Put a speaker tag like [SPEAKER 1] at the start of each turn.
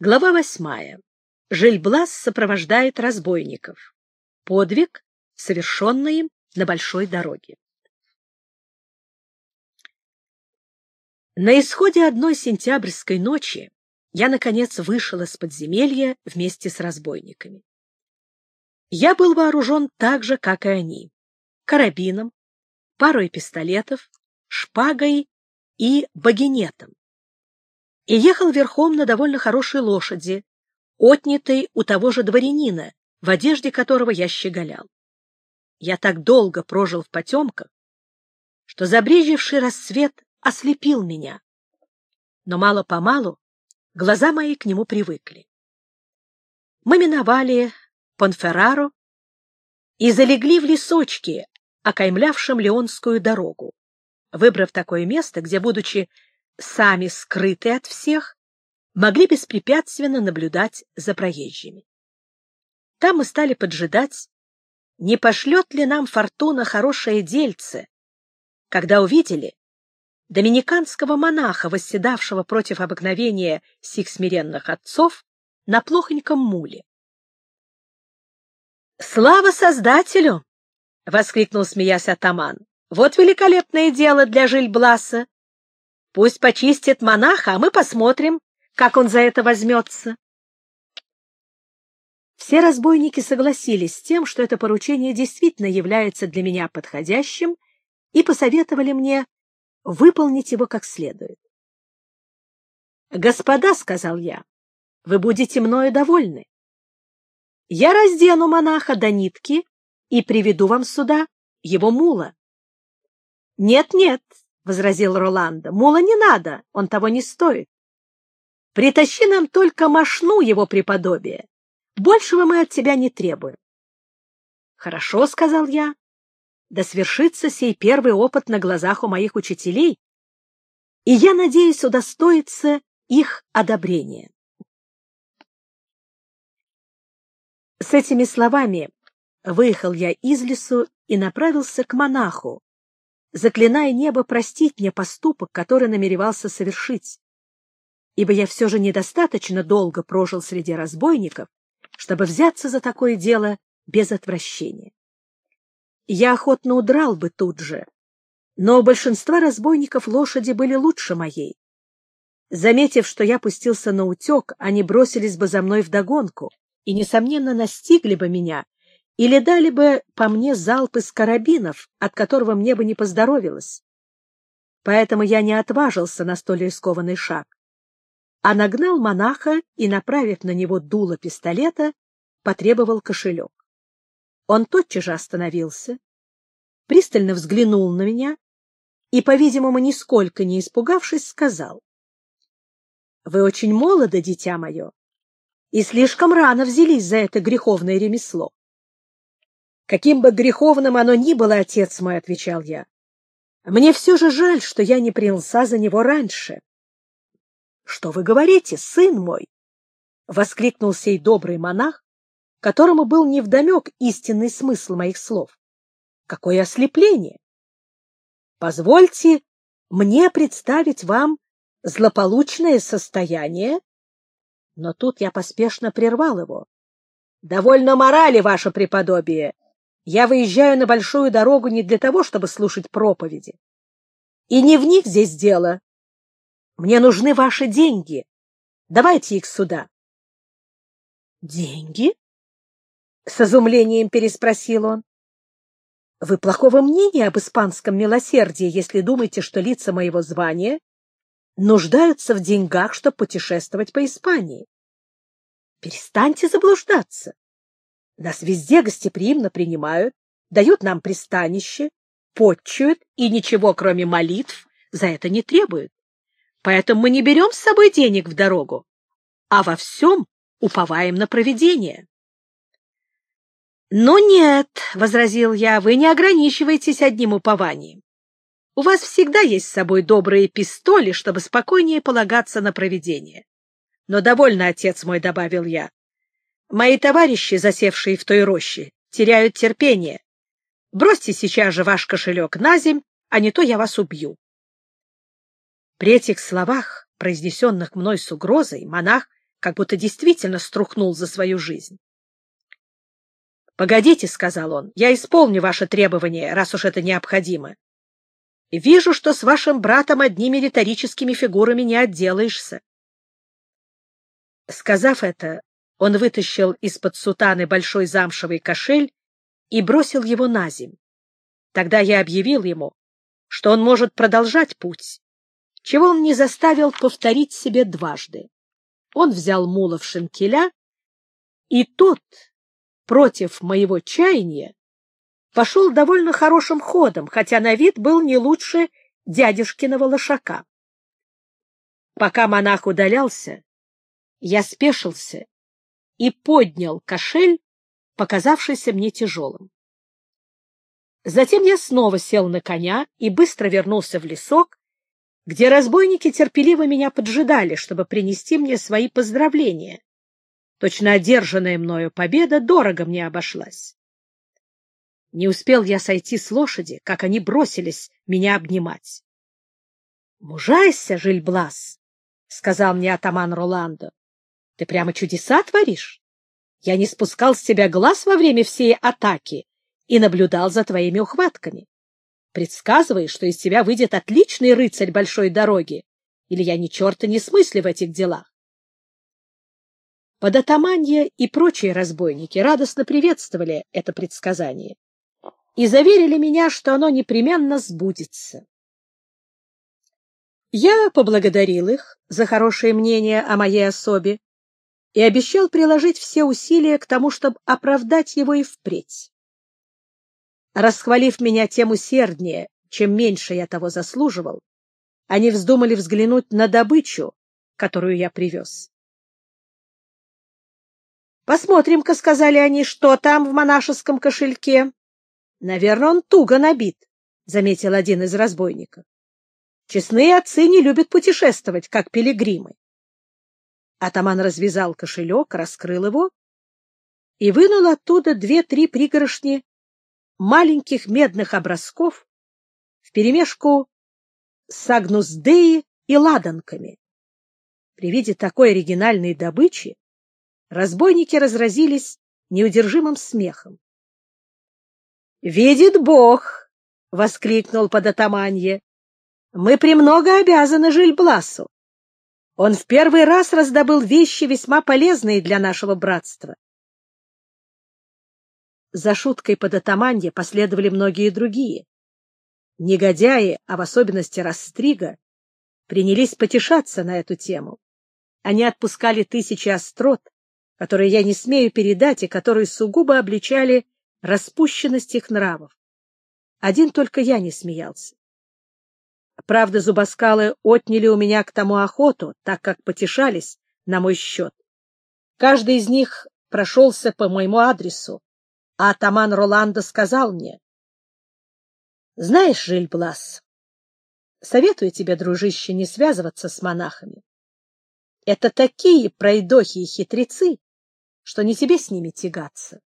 [SPEAKER 1] Глава восьмая. Жильблас сопровождает разбойников. Подвиг, совершенный им на большой дороге. На исходе одной сентябрьской ночи я, наконец, вышел из подземелья вместе с разбойниками. Я был вооружен так же, как и они — карабином, парой пистолетов, шпагой и багинетом и ехал верхом на довольно хорошей лошади, отнятой у того же дворянина, в одежде которого я щеголял. Я так долго прожил в потемках, что забрежевший рассвет ослепил меня. Но мало-помалу глаза мои к нему привыкли. Мы миновали Понферраро и залегли в лесочке, окаймлявшем Леонскую дорогу, выбрав такое место, где, будучи сами скрыты от всех, могли беспрепятственно наблюдать за проезжими. Там мы стали поджидать, не пошлет ли нам фортуна хорошее дельце, когда увидели доминиканского монаха, восседавшего против обыкновения сих смиренных отцов на плохоньком муле. «Слава Создателю!» — воскликнул, смеясь атаман. «Вот великолепное дело для Жильбласа! Пусть почистит монаха, а мы посмотрим, как он за это возьмется. Все разбойники согласились с тем, что это поручение действительно является для меня подходящим, и посоветовали мне выполнить его как следует. «Господа», — сказал я, — «вы будете мною довольны. Я раздену монаха до нитки и приведу вам сюда его мула». «Нет-нет», — возразил Роланда. — Мула не надо, он того не стоит. Притащи нам только мошну его преподобия. Большего мы от тебя не требуем. — Хорошо, — сказал я. — Да свершится сей первый опыт на глазах у моих учителей, и я надеюсь удостоиться их одобрения. С этими словами выехал я из лесу и направился к монаху, заклиная небо простить мне поступок, который намеревался совершить, ибо я все же недостаточно долго прожил среди разбойников, чтобы взяться за такое дело без отвращения. Я охотно удрал бы тут же, но у большинства разбойников лошади были лучше моей. Заметив, что я пустился на утек, они бросились бы за мной вдогонку и, несомненно, настигли бы меня или дали бы по мне залп из карабинов, от которого мне бы не поздоровилось. Поэтому я не отважился на столь рискованный шаг, а нагнал монаха и, направив на него дуло пистолета, потребовал кошелек. Он тотчас же остановился, пристально взглянул на меня и, по-видимому, нисколько не испугавшись, сказал. — Вы очень молоды, дитя мое, и слишком рано взялись за это греховное ремесло. Каким бы греховным оно ни было, отец мой, — отвечал я, — мне все же жаль, что я не принялся за него раньше. — Что вы говорите, сын мой? — воскликнул сей добрый монах, которому был невдомек истинный смысл моих слов. — Какое ослепление! Позвольте мне представить вам злополучное состояние. Но тут я поспешно прервал его. — Довольно морали, ваше преподобие! Я выезжаю на большую дорогу не для того, чтобы слушать проповеди. И не в них здесь дело. Мне нужны ваши деньги. Давайте их сюда. — Деньги? — с изумлением переспросил он. — Вы плохого мнения об испанском милосердии, если думаете, что лица моего звания нуждаются в деньгах, чтобы путешествовать по Испании. Перестаньте заблуждаться. Нас везде гостеприимно принимают, дают нам пристанище, подчуют и ничего, кроме молитв, за это не требуют. Поэтому мы не берем с собой денег в дорогу, а во всем уповаем на провидение. «Но нет», — возразил я, — «вы не ограничиваетесь одним упованием. У вас всегда есть с собой добрые пистоли, чтобы спокойнее полагаться на провидение. Но довольно, отец мой, — добавил я, Мои товарищи, засевшие в той роще, теряют терпение. Бросьте сейчас же ваш кошелек на земь, а не то я вас убью. При этих словах, произнесенных мной с угрозой, монах, как будто действительно струхнул за свою жизнь. — Погодите, — сказал он, — я исполню ваше требование, раз уж это необходимо. Вижу, что с вашим братом одними риторическими фигурами не отделаешься. Сказав это, он вытащил из-под сутаны большой замшевый кошель и бросил его на земь. Тогда я объявил ему, что он может продолжать путь, чего он не заставил повторить себе дважды. Он взял мула в шинкеля, и тот, против моего чаяния, пошел довольно хорошим ходом, хотя на вид был не лучше дядюшкиного лошака. Пока монах удалялся, я спешился и поднял кошель, показавшийся мне тяжелым. Затем я снова сел на коня и быстро вернулся в лесок, где разбойники терпеливо меня поджидали, чтобы принести мне свои поздравления. Точно одержанная мною победа дорого мне обошлась. Не успел я сойти с лошади, как они бросились меня обнимать. — Мужайся, Жильблас, — сказал мне атаман Роландо. — Ты прямо чудеса творишь. Я не спускал с тебя глаз во время всей атаки и наблюдал за твоими ухватками. Предсказывай, что из тебя выйдет отличный рыцарь большой дороги, или я ни черта не смыслю в этих делах. Податаманье и прочие разбойники радостно приветствовали это предсказание и заверили меня, что оно непременно сбудется. Я поблагодарил их за хорошее мнение о моей особе и обещал приложить все усилия к тому, чтобы оправдать его и впредь. Расхвалив меня тем усерднее, чем меньше я того заслуживал, они вздумали взглянуть на добычу, которую я привез. «Посмотрим-ка», — сказали они, — «что там в монашеском кошельке». «Наверное, он туго набит», — заметил один из разбойников. «Честные отцы не любят путешествовать, как пилигримы». Атаман развязал кошелек, раскрыл его и вынул оттуда две-три пригоршни маленьких медных образков вперемешку с агнуздеи и ладанками. При виде такой оригинальной добычи разбойники разразились неудержимым смехом. «Видит Бог!» — воскликнул податаманье. «Мы премного обязаны Жильбласу. Он в первый раз раздобыл вещи, весьма полезные для нашего братства. За шуткой под атаманье последовали многие другие. Негодяи, а в особенности Растрига, принялись потешаться на эту тему. Они отпускали тысячи острот, которые я не смею передать и которые сугубо обличали распущенность их нравов. Один только я не смеялся. Правда, зубоскалы отняли у меня к тому охоту, так как потешались на мой счет. Каждый из них прошелся по моему адресу, а атаман Роландо сказал мне, «Знаешь, Жильблас, советую тебе, дружище, не связываться с монахами. Это такие пройдохи и хитрецы, что не тебе с ними тягаться.